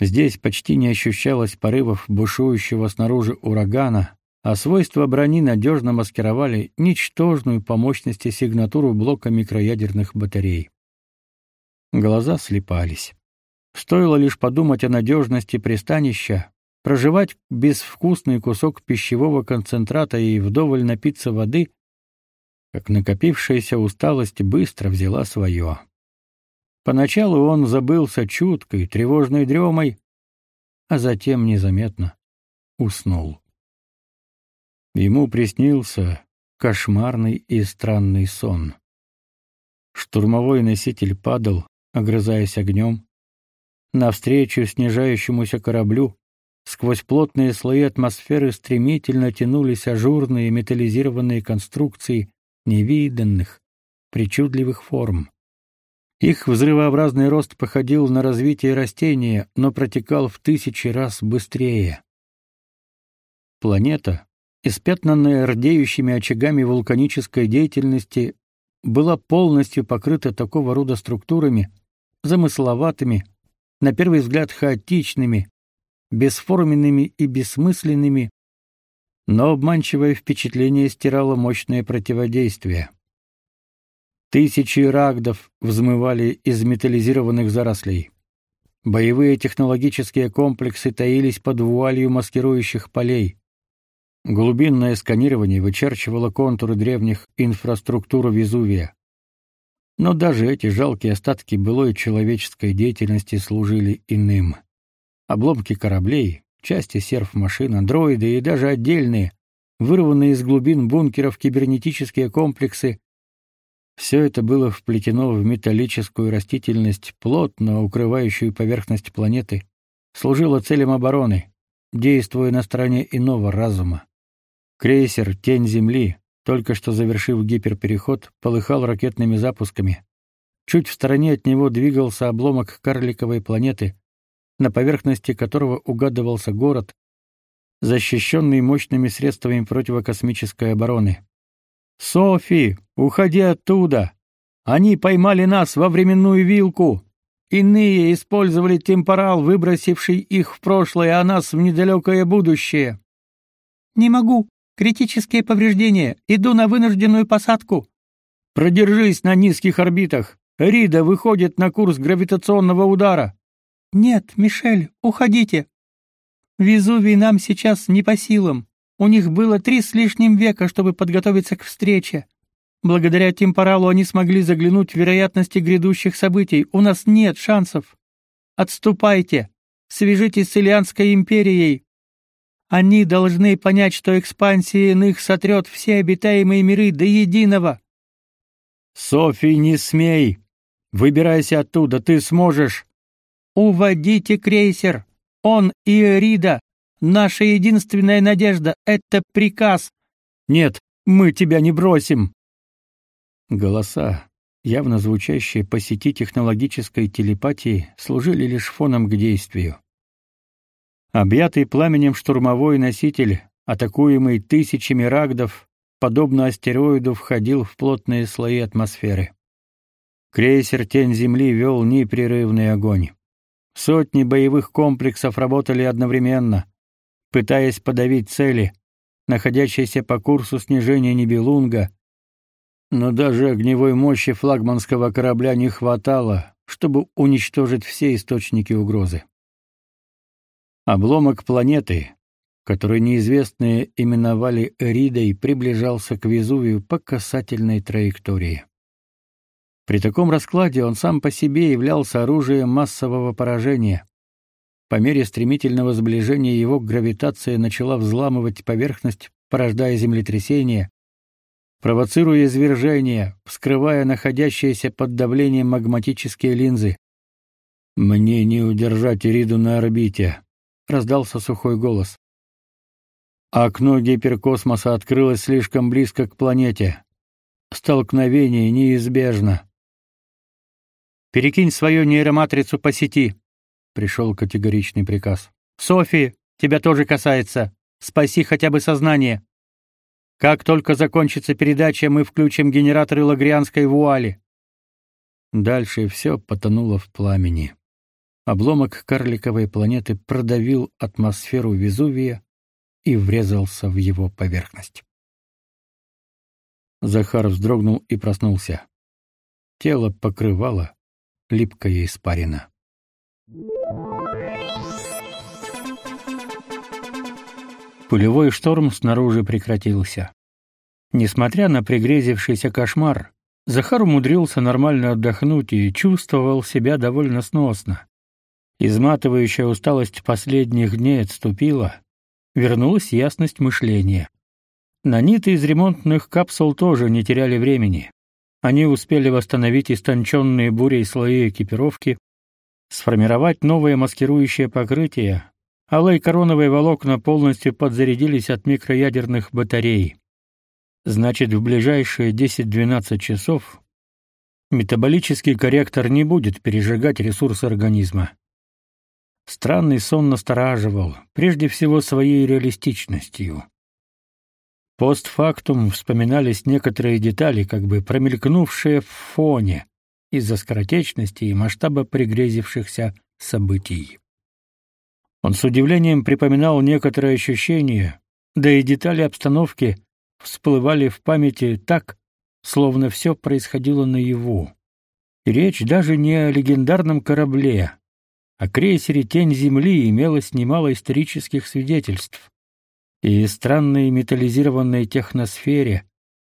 Здесь почти не ощущалось порывов бушующего снаружи урагана, а свойства брони надежно маскировали ничтожную по мощности сигнатуру блока микроядерных батарей. Глаза слепались. Стоило лишь подумать о надежности пристанища, проживать безвкусный кусок пищевого концентрата и вдоволь напиться воды, как накопившаяся усталость быстро взяла свое. Поначалу он забылся чуткой, тревожной дремой, а затем незаметно уснул. Ему приснился кошмарный и странный сон. Штурмовой носитель падал, огрызаясь огнем, навстречу снижающемуся кораблю, сквозь плотные слои атмосферы стремительно тянулись ажурные металлизированные конструкции невиданных, причудливых форм. Их взрывообразный рост походил на развитие растения, но протекал в тысячи раз быстрее. Планета, испятнанная рдеющими очагами вулканической деятельности, была полностью покрыта такого рода структурами, замысловатыми, на первый взгляд хаотичными, бесформенными и бессмысленными, но обманчивое впечатление стирало мощное противодействие. Тысячи рагдов взмывали из металлизированных зарослей. Боевые технологические комплексы таились под вуалью маскирующих полей. Глубинное сканирование вычерчивало контуры древних инфраструктур Везувия. Но даже эти жалкие остатки былой человеческой деятельности служили иным. Обломки кораблей, части серф-машин, андроиды и даже отдельные, вырванные из глубин бункеров кибернетические комплексы все это было вплетено в металлическую растительность, плотно укрывающую поверхность планеты, служило целям обороны, действуя на стороне иного разума. Крейсер Тень Земли, только что завершив гиперпереход, полыхал ракетными запусками. Чуть в стороне от него двигался обломок карликовой планеты, на поверхности которого угадывался город, защищенный мощными средствами противокосмической обороны. «Софи, уходи оттуда! Они поймали нас во временную вилку! Иные использовали темпорал, выбросивший их в прошлое, а нас в недалекое будущее!» «Не могу! Критические повреждения! Иду на вынужденную посадку!» «Продержись на низких орбитах! Рида выходит на курс гравитационного удара!» Нет, Мишель, уходите. Везувий нам сейчас не по силам. У них было три с лишним века, чтобы подготовиться к встрече. Благодаря темпоралу они смогли заглянуть в вероятности грядущих событий. У нас нет шансов. Отступайте. Свяжитесь с Ильянской империей. Они должны понять, что экспансия иных сотрет все обитаемые миры до единого. Софи, не смей. Выбирайся оттуда, ты сможешь. Уводите крейсер. Он и Эрида. Наша единственная надежда — это приказ. Нет, мы тебя не бросим. Голоса, явно звучащие по сети технологической телепатии, служили лишь фоном к действию. Объятый пламенем штурмовой носитель, атакуемый тысячами рагдов, подобно астероиду, входил в плотные слои атмосферы. Крейсер Тень Земли вел непрерывный огонь. Сотни боевых комплексов работали одновременно, пытаясь подавить цели, находящиеся по курсу снижения Нибелунга, но даже огневой мощи флагманского корабля не хватало, чтобы уничтожить все источники угрозы. Обломок планеты, который неизвестные именовали Эридой, приближался к Везувию по касательной траектории. При таком раскладе он сам по себе являлся оружием массового поражения. По мере стремительного сближения его гравитация начала взламывать поверхность, порождая землетрясения, провоцируя извержения, вскрывая находящиеся под давлением магматические линзы. «Мне не удержать Ириду на орбите», — раздался сухой голос. Окно гиперкосмоса открылось слишком близко к планете. Столкновение неизбежно. Перекинь свою нейроматрицу по сети, пришел категоричный приказ. Софи, тебя тоже касается. Спаси хотя бы сознание. Как только закончится передача, мы включим генераторы лагрианской вуали. Дальше все потонуло в пламени. Обломок карликовой планеты продавил атмосферу Везувия и врезался в его поверхность. Захар вздрогнул и проснулся. Тело покрывало липкая испарина. Пулевой шторм снаружи прекратился. Несмотря на пригрезившийся кошмар, Захар умудрился нормально отдохнуть и чувствовал себя довольно сносно. Изматывающая усталость последних дней отступила, вернулась ясность мышления. Наниты из ремонтных капсул тоже не теряли времени. Они успели восстановить истонченные бурей слои экипировки, сформировать новое маскирующее покрытие, а короновые волокна полностью подзарядились от микроядерных батарей. Значит, в ближайшие 10-12 часов метаболический корректор не будет пережигать ресурсы организма. Странный сон настораживал, прежде всего своей реалистичностью. Постфактум вспоминались некоторые детали, как бы промелькнувшие в фоне из-за скоротечности и масштаба пригрезившихся событий. Он с удивлением припоминал некоторые ощущения, да и детали обстановки всплывали в памяти так, словно все происходило наяву. И речь даже не о легендарном корабле, о крейсере «Тень Земли» имелось немало исторических свидетельств. И странной металлизированной техносфере,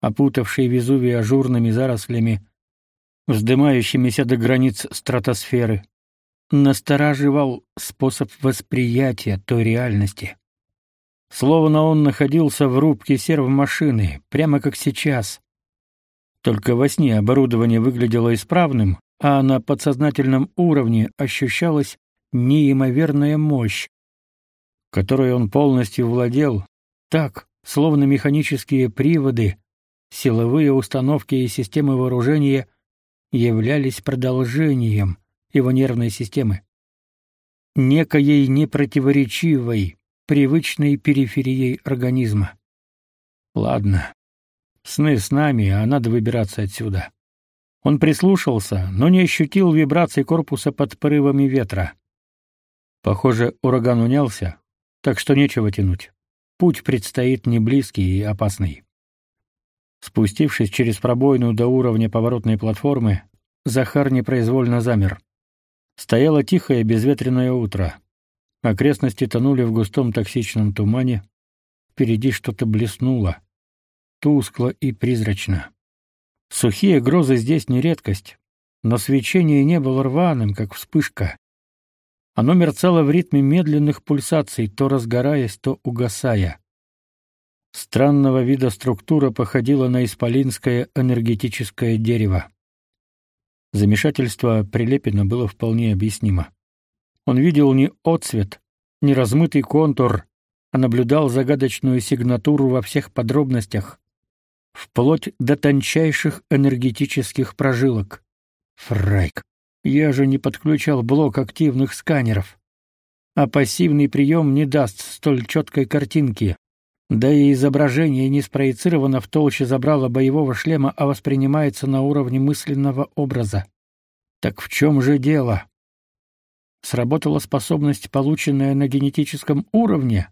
опутавшей Везувий ажурными зарослями, вздымающимися до границ стратосферы, настораживал способ восприятия той реальности. Словно он находился в рубке сервомашины, прямо как сейчас. Только во сне оборудование выглядело исправным, а на подсознательном уровне ощущалась неимоверная мощь, которой он полностью владел, так, словно механические приводы, силовые установки и системы вооружения являлись продолжением его нервной системы, некоей непротиворечивой, привычной периферией организма. Ладно. Сны с нами, а надо выбираться отсюда. Он прислушался, но не ощутил вибраций корпуса под порывами ветра. Похоже, ураган унялся, так что нечего тянуть. Путь предстоит не близкий и опасный. Спустившись через пробоину до уровня поворотной платформы, Захар непроизвольно замер. Стояло тихое безветренное утро. Окрестности тонули в густом токсичном тумане. Впереди что-то блеснуло. Тускло и призрачно. Сухие грозы здесь не редкость, но свечение не было рваным, как вспышка. Оно мерцало в ритме медленных пульсаций, то разгораясь, то угасая. Странного вида структура походила на исполинское энергетическое дерево. Замешательство Прилепина было вполне объяснимо. Он видел не отцвет, не размытый контур, а наблюдал загадочную сигнатуру во всех подробностях, вплоть до тончайших энергетических прожилок. Фрайк. Я же не подключал блок активных сканеров. А пассивный прием не даст столь четкой картинки. Да и изображение не спроецировано в толще забрала боевого шлема, а воспринимается на уровне мысленного образа. Так в чем же дело? Сработала способность, полученная на генетическом уровне?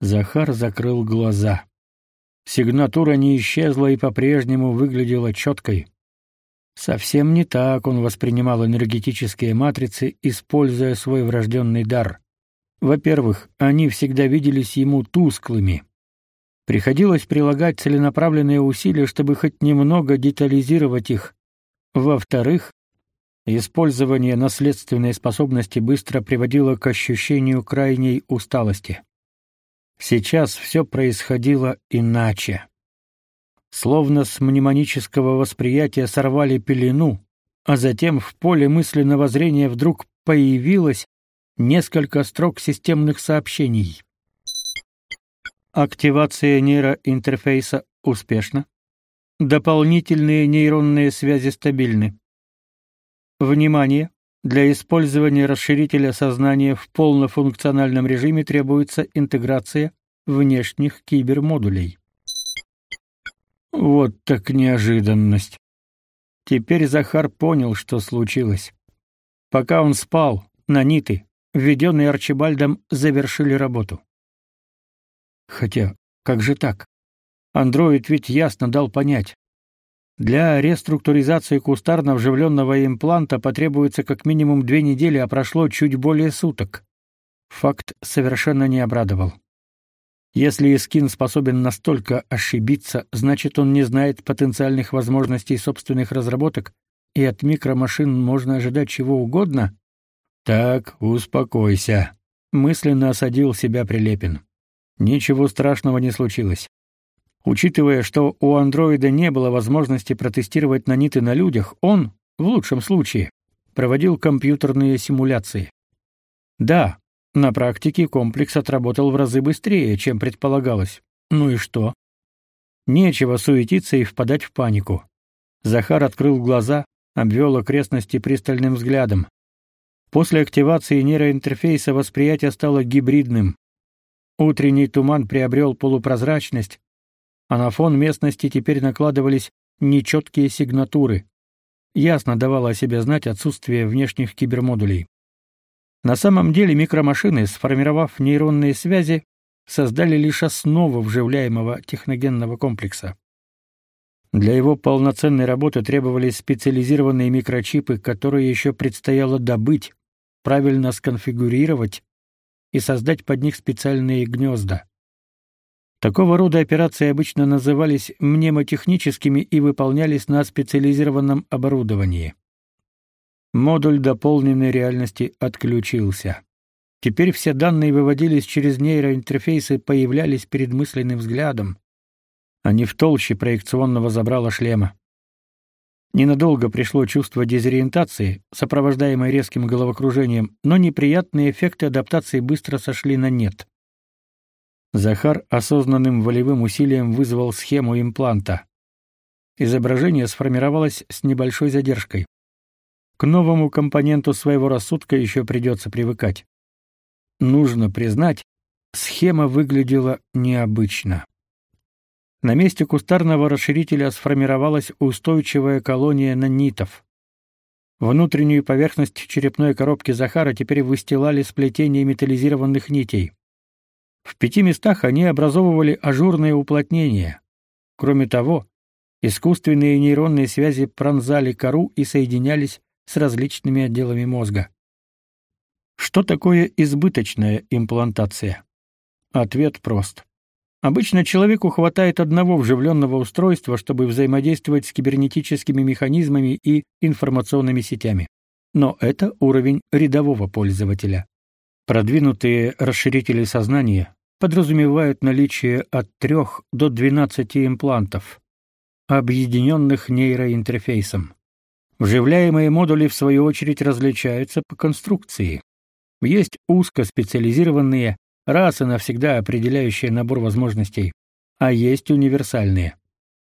Захар закрыл глаза. Сигнатура не исчезла и по-прежнему выглядела четкой. Совсем не так он воспринимал энергетические матрицы, используя свой врожденный дар. Во-первых, они всегда виделись ему тусклыми. Приходилось прилагать целенаправленные усилия, чтобы хоть немного детализировать их. Во-вторых, использование наследственной способности быстро приводило к ощущению крайней усталости. Сейчас все происходило иначе. Словно с мнемонического восприятия сорвали пелену, а затем в поле мысленного зрения вдруг появилось несколько строк системных сообщений. Активация нейроинтерфейса успешна. Дополнительные нейронные связи стабильны. Внимание! Для использования расширителя сознания в полнофункциональном режиме требуется интеграция внешних кибермодулей. Вот так неожиданность. Теперь Захар понял, что случилось. Пока он спал, наниты, введенные Арчибальдом, завершили работу. Хотя, как же так? Андроид ведь ясно дал понять, для реструктуризации кустарно вживленного импланта потребуется как минимум две недели, а прошло чуть более суток. Факт совершенно не обрадовал. Если Искин способен настолько ошибиться, значит, он не знает потенциальных возможностей собственных разработок, и от микромашин можно ожидать чего угодно. Так, успокойся, мысленно осадил себя Прилепин. Ничего страшного не случилось. Учитывая, что у андроида не было возможности протестировать наниты на людях, он, в лучшем случае, проводил компьютерные симуляции. Да, на практике комплекс отработал в разы быстрее, чем предполагалось. Ну и что? Нечего суетиться и впадать в панику. Захар открыл глаза, обвел окрестности пристальным взглядом. После активации нейроинтерфейса восприятие стало гибридным. Утренний туман приобрел полупрозрачность, а на фон местности теперь накладывались нечеткие сигнатуры. Ясно давало о себе знать отсутствие внешних кибермодулей. На самом деле микромашины, сформировав нейронные связи, создали лишь основу вживляемого техногенного комплекса. Для его полноценной работы требовались специализированные микрочипы, которые еще предстояло добыть, правильно сконфигурировать и создать под них специальные гнезда. Такого рода операции обычно назывались мнемотехническими и выполнялись на специализированном оборудовании. Модуль дополненной реальности отключился. Теперь все данные выводились через нейроинтерфейс и появлялись перед мысленным взглядом, а не в толще проекционного забрала шлема. Ненадолго пришло чувство дезориентации, сопровождаемое резким головокружением, но неприятные эффекты адаптации быстро сошли на нет. Захар осознанным волевым усилием вызвал схему импланта. Изображение сформировалось с небольшой задержкой. К новому компоненту своего рассудка еще придется привыкать. Нужно признать, схема выглядела необычно. На месте кустарного расширителя сформировалась устойчивая колония нанитов. Внутреннюю поверхность черепной коробки Захара теперь выстилали сплетения металлизированных нитей. В пяти местах они образовывали ажурные уплотнения. Кроме того, искусственные нейронные связи пронзали кору и соединялись с различными отделами мозга. Что такое избыточная имплантация? Ответ прост. Обычно человеку хватает одного вживленного устройства, чтобы взаимодействовать с кибернетическими механизмами и информационными сетями. Но это уровень рядового пользователя. Продвинутые расширители сознания подразумевают наличие от 3 до 12 имплантов, объединенных нейроинтерфейсом. Вживляемые модули в свою очередь различаются по конструкции. Есть узкоспециализированные, раз и навсегда определяющие набор возможностей, а есть универсальные.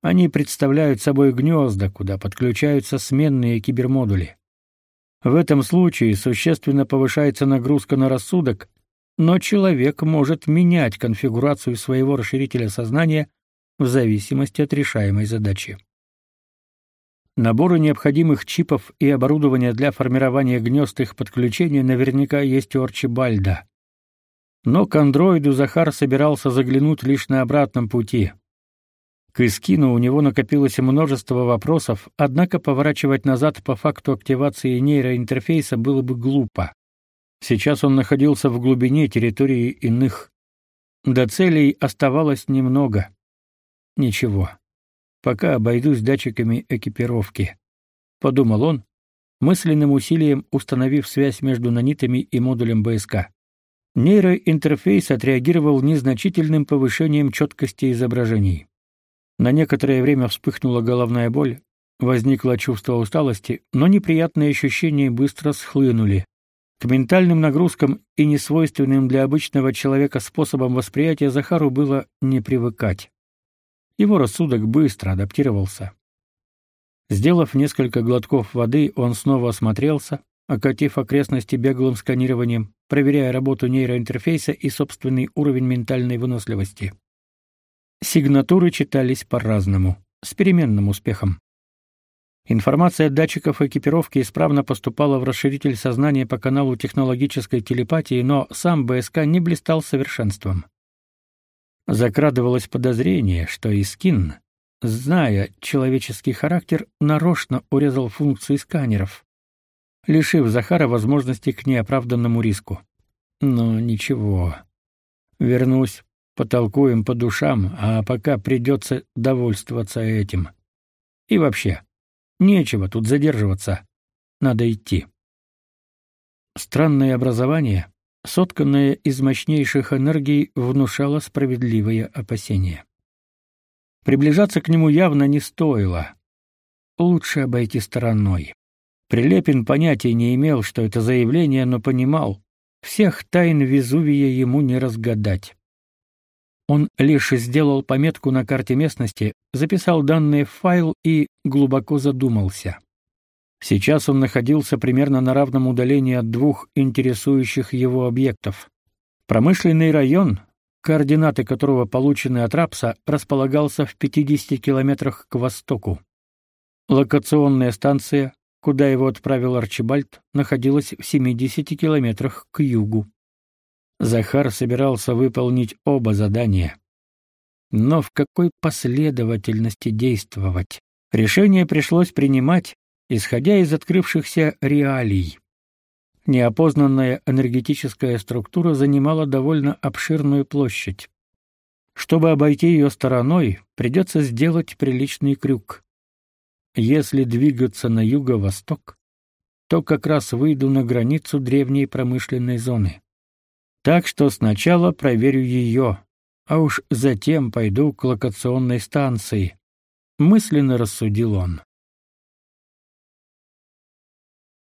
Они представляют собой гнезда, куда подключаются сменные кибермодули. В этом случае существенно повышается нагрузка на рассудок, но человек может менять конфигурацию своего расширителя сознания в зависимости от решаемой задачи. Наборы необходимых чипов и оборудования для формирования гнезд их подключения наверняка есть у Арчибальда. Но к андроиду Захар собирался заглянуть лишь на обратном пути. К Искину у него накопилось множество вопросов, однако поворачивать назад по факту активации нейроинтерфейса было бы глупо. Сейчас он находился в глубине территории иных. До целей оставалось немного. Ничего. Пока обойдусь датчиками экипировки, подумал он, мысленным усилием установив связь между нанитами и модулем БСК. Нейроинтерфейс отреагировал незначительным повышением четкости изображений. На некоторое время вспыхнула головная боль, возникло чувство усталости, но неприятные ощущения быстро схлынули. К ментальным нагрузкам и несвойственным для обычного человека способам восприятия Захару было не привыкать. Его рассудок быстро адаптировался. Сделав несколько глотков воды, он снова осмотрелся, окатив окрестности беглым сканированием, проверяя работу нейроинтерфейса и собственный уровень ментальной выносливости. Сигнатуры читались по-разному, с переменным успехом. Информация от датчиков экипировки исправно поступала в расширитель сознания по каналу технологической телепатии, но сам БСК не блистал совершенством. Закрадывалось подозрение, что Искин, зная человеческий характер, нарочно урезал функции сканеров, лишив Захара возможности к неоправданному риску. Но ничего. Вернусь, потолкуем по душам, а пока придется довольствоваться этим. И вообще, нечего тут задерживаться. Надо идти. Странное образование, сотканное из мощнейших энергий, внушало справедливые опасения. Приближаться к нему явно не стоило. Лучше обойти стороной. Прилепин понятия не имел, что это заявление, но понимал, всех тайн Везувия ему не разгадать. Он лишь сделал пометку на карте местности, записал данные в файл и глубоко задумался. Сейчас он находился примерно на равном удалении от двух интересующих его объектов. Промышленный район, координаты которого получены от Рапса, располагался в 50 километрах к востоку. Локационная станция, куда его отправил Арчибальд, находилась в 70 километрах к югу. Захар собирался выполнить оба задания. Но в какой последовательности действовать? Решение пришлось принимать, исходя из открывшихся реалий. Неопознанная энергетическая структура занимала довольно обширную площадь. Чтобы обойти ее стороной, придется сделать приличный крюк. Если двигаться на юго-восток, то как раз выйду на границу древней промышленной зоны. Так что сначала проверю ее, а уж затем пойду к локационной станции, мысленно рассудил он.